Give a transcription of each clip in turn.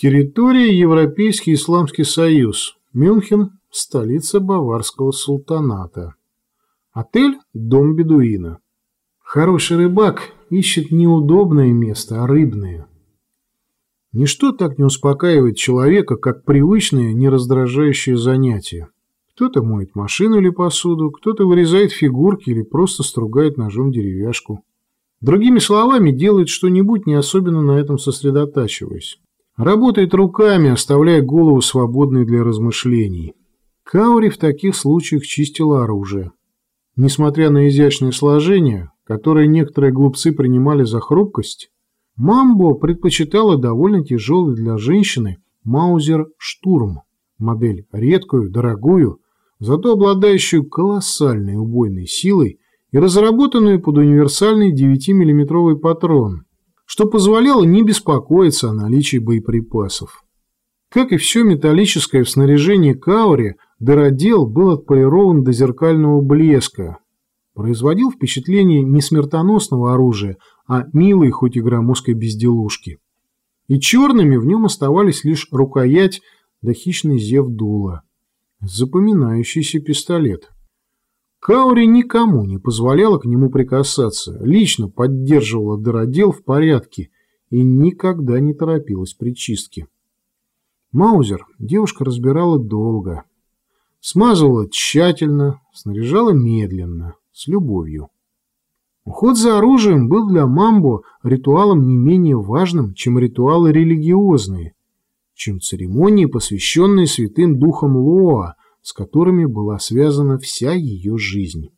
Территория Европейский Исламский Союз. Мюнхен – столица Баварского султаната. Отель – дом бедуина. Хороший рыбак ищет неудобное место, а рыбное. Ничто так не успокаивает человека, как привычное, нераздражающее занятие. Кто-то моет машину или посуду, кто-то вырезает фигурки или просто стругает ножом деревяшку. Другими словами, делает что-нибудь, не особенно на этом сосредотачиваясь. Работает руками, оставляя голову свободной для размышлений. Каури в таких случаях чистила оружие. Несмотря на изящное сложение, которое некоторые глупцы принимали за хрупкость, Мамбо предпочитала довольно тяжелый для женщины Маузер Штурм, модель редкую, дорогую, зато обладающую колоссальной убойной силой и разработанную под универсальный 9-миллиметровый патрон – что позволяло не беспокоиться о наличии боеприпасов. Как и все металлическое в снаряжении Каури, дыродел был отполирован до зеркального блеска. Производил впечатление не смертоносного оружия, а милой, хоть и громоздкой безделушки. И черными в нем оставались лишь рукоять да хищный зев дула. Запоминающийся пистолет. Каури никому не позволяла к нему прикасаться, лично поддерживала дыродел в порядке и никогда не торопилась при чистке. Маузер девушка разбирала долго. Смазывала тщательно, снаряжала медленно, с любовью. Уход за оружием был для Мамбо ритуалом не менее важным, чем ритуалы религиозные, чем церемонии, посвященные святым духам Лоа, с которыми была связана вся ее жизнь.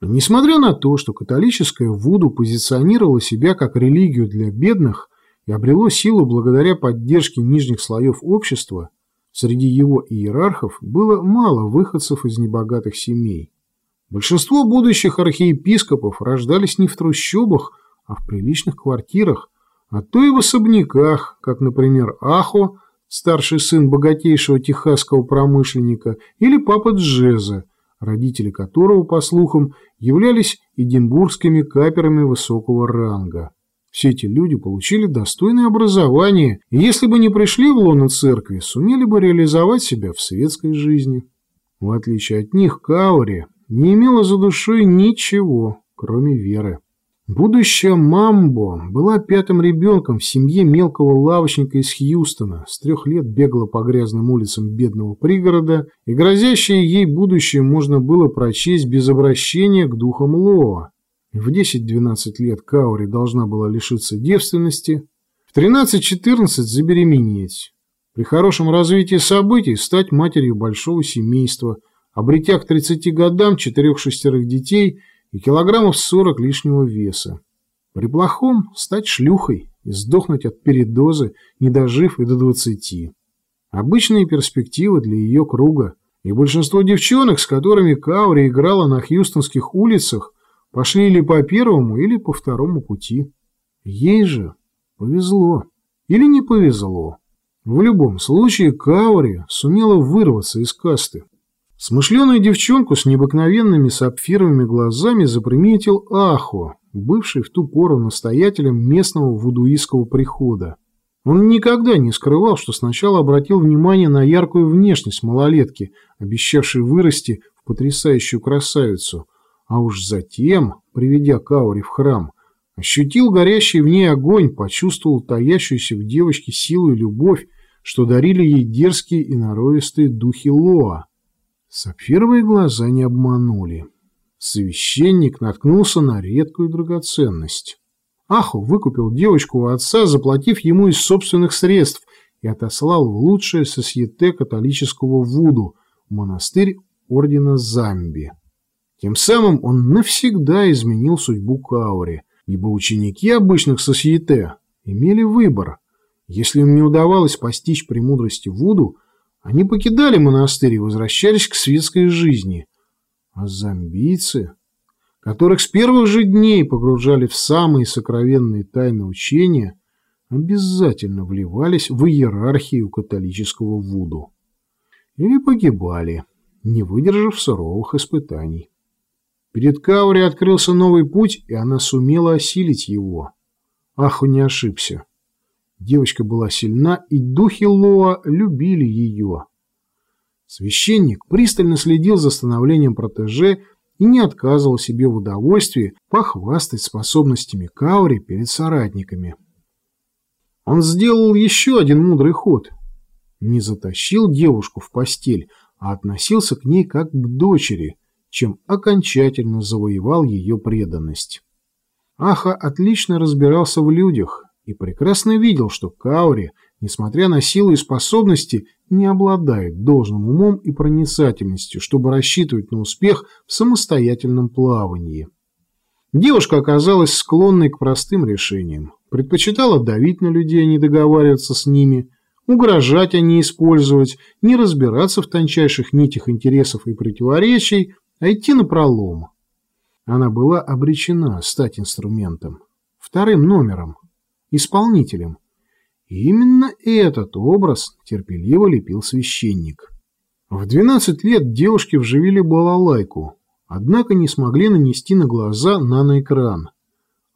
несмотря на то, что католическое Вуду позиционировало себя как религию для бедных и обрело силу благодаря поддержке нижних слоев общества, среди его иерархов было мало выходцев из небогатых семей. Большинство будущих архиепископов рождались не в трущобах, а в приличных квартирах, а то и в особняках, как, например, Ахо, старший сын богатейшего техасского промышленника, или папа Джеза, родители которого, по слухам, являлись эдинбургскими каперами высокого ранга. Все эти люди получили достойное образование, и если бы не пришли в лоно церкви, сумели бы реализовать себя в светской жизни. В отличие от них, Каури не имела за душой ничего, кроме веры. Будущая Мамбо была пятым ребенком в семье мелкого лавочника из Хьюстона, с трех лет бегала по грязным улицам бедного пригорода, и грозящее ей будущее можно было прочесть без обращения к духам Лоа. В 10-12 лет Каури должна была лишиться девственности, в 13-14 забеременеть. При хорошем развитии событий стать матерью большого семейства, обретя к 30 годам четырех-шестерых детей – и килограммов сорок лишнего веса. При плохом стать шлюхой и сдохнуть от передозы, не дожив и до двадцати. Обычные перспективы для ее круга, и большинство девчонок, с которыми Каури играла на хьюстонских улицах, пошли или по первому, или по второму пути. Ей же повезло. Или не повезло. В любом случае Каури сумела вырваться из касты. Смышленую девчонку с необыкновенными сапфировыми глазами заприметил Ахо, бывший в ту пору настоятелем местного вудуистского прихода. Он никогда не скрывал, что сначала обратил внимание на яркую внешность малолетки, обещавшей вырасти в потрясающую красавицу, а уж затем, приведя Каури в храм, ощутил горящий в ней огонь, почувствовал таящуюся в девочке силу и любовь, что дарили ей дерзкие и норовистые духи Лоа. Сапфировые глаза не обманули. Священник наткнулся на редкую драгоценность. Аху выкупил девочку у отца, заплатив ему из собственных средств, и отослал в лучшее сосьете католического Вуду, монастырь ордена Замби. Тем самым он навсегда изменил судьбу Каури, ибо ученики обычных сосьете имели выбор. Если им не удавалось постичь премудрости Вуду, они покидали монастырь и возвращались к светской жизни. А зомбийцы, которых с первых же дней погружали в самые сокровенные тайны учения, обязательно вливались в иерархию католического Вуду. Или погибали, не выдержав суровых испытаний. Перед Каури открылся новый путь, и она сумела осилить его. Аху не ошибся. Девочка была сильна, и духи Лоа любили ее. Священник пристально следил за становлением протеже и не отказывал себе в удовольствии похвастать способностями Каури перед соратниками. Он сделал еще один мудрый ход. Не затащил девушку в постель, а относился к ней как к дочери, чем окончательно завоевал ее преданность. Аха отлично разбирался в людях и прекрасно видел, что Каури, несмотря на силу и способности, не обладает должным умом и проницательностью, чтобы рассчитывать на успех в самостоятельном плавании. Девушка оказалась склонной к простым решениям, предпочитала давить на людей, а не договариваться с ними, угрожать, а не использовать, не разбираться в тончайших нитях интересов и противоречий, а идти на пролом. Она была обречена стать инструментом, вторым номером, исполнителем. И именно этот образ терпеливо лепил священник. В 12 лет девушки вживили балалайку, однако не смогли нанести на глаза наноэкран.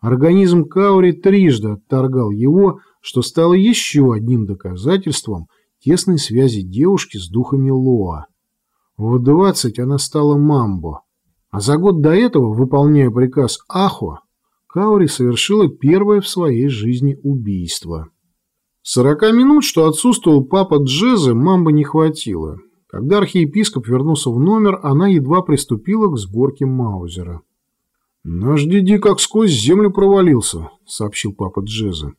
Организм Каури трижды отторгал его, что стало еще одним доказательством тесной связи девушки с духами Лоа. В 20 она стала Мамбо, а за год до этого, выполняя приказ Ахо, Каури совершила первое в своей жизни убийство. Сорока минут, что отсутствовал папа Джеза, мамба не хватило. Когда архиепископ вернулся в номер, она едва приступила к сборке Маузера. «Наш Диди как сквозь землю провалился», — сообщил папа Джеза.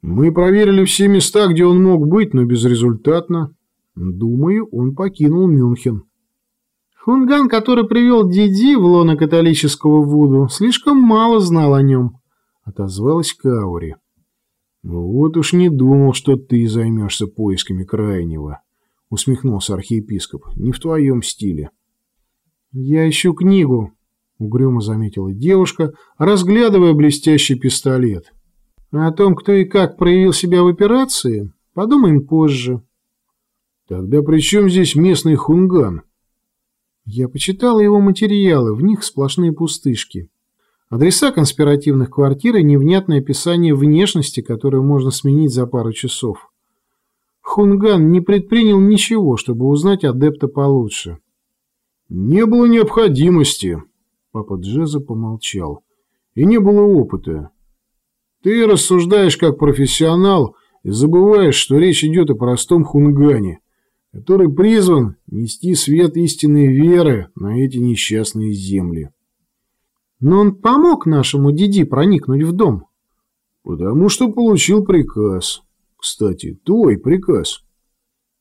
«Мы проверили все места, где он мог быть, но безрезультатно. Думаю, он покинул Мюнхен». Хунган, который привел Диди в лоно католического Вуду, слишком мало знал о нем, — отозвалась Каури. «Вот уж не думал, что ты займешься поисками крайнего», — усмехнулся архиепископ. «Не в твоем стиле». «Я ищу книгу», — угрюмо заметила девушка, разглядывая блестящий пистолет. «О том, кто и как проявил себя в операции, подумаем позже». «Тогда при чем здесь местный хунган?» Я почитала его материалы, в них сплошные пустышки. Адреса конспиративных квартир и невнятное описание внешности, которое можно сменить за пару часов. Хунган не предпринял ничего, чтобы узнать адепта получше. «Не было необходимости», — папа Джеза помолчал, — «и не было опыта. Ты рассуждаешь как профессионал и забываешь, что речь идет о простом хунгане» который призван нести свет истинной веры на эти несчастные земли. Но он помог нашему Диди проникнуть в дом. Потому что получил приказ. Кстати, твой приказ.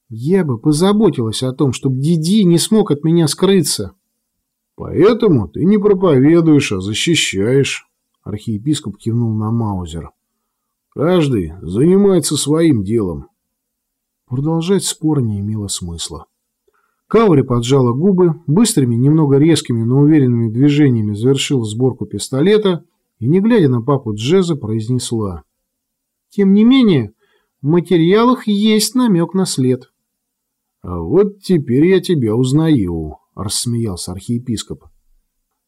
Я бы позаботилась о том, чтобы Диди не смог от меня скрыться. Поэтому ты не проповедуешь, а защищаешь. Архиепископ кивнул на Маузер. Каждый занимается своим делом. Продолжать спор не имело смысла. Каури поджала губы, быстрыми, немного резкими, но уверенными движениями завершила сборку пистолета и, не глядя на папу Джеза, произнесла. «Тем не менее, в материалах есть намек на след». «А вот теперь я тебя узнаю», — рассмеялся архиепископ.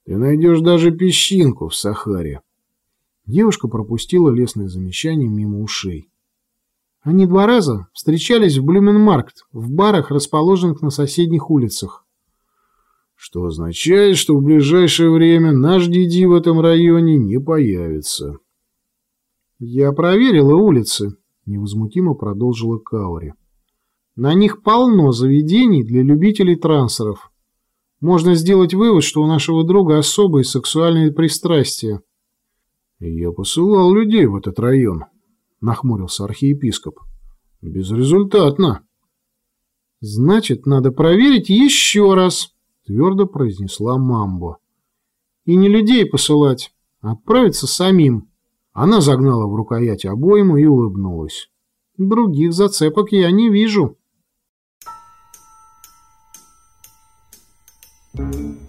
«Ты найдешь даже песчинку в Сахаре». Девушка пропустила лесное замечание мимо ушей. Они два раза встречались в Блюменмаркт, в барах, расположенных на соседних улицах. Что означает, что в ближайшее время наш Диди в этом районе не появится. Я проверила улицы, невозмутимо продолжила Каури. На них полно заведений для любителей трансеров. Можно сделать вывод, что у нашего друга особые сексуальные пристрастия. Я посылал людей в этот район, —— нахмурился архиепископ. «Безрезультатно». «Значит, надо проверить еще раз», — твердо произнесла Мамбо. «И не людей посылать, а отправиться самим». Она загнала в рукоять обойму и улыбнулась. «Других зацепок я не вижу». Thank you.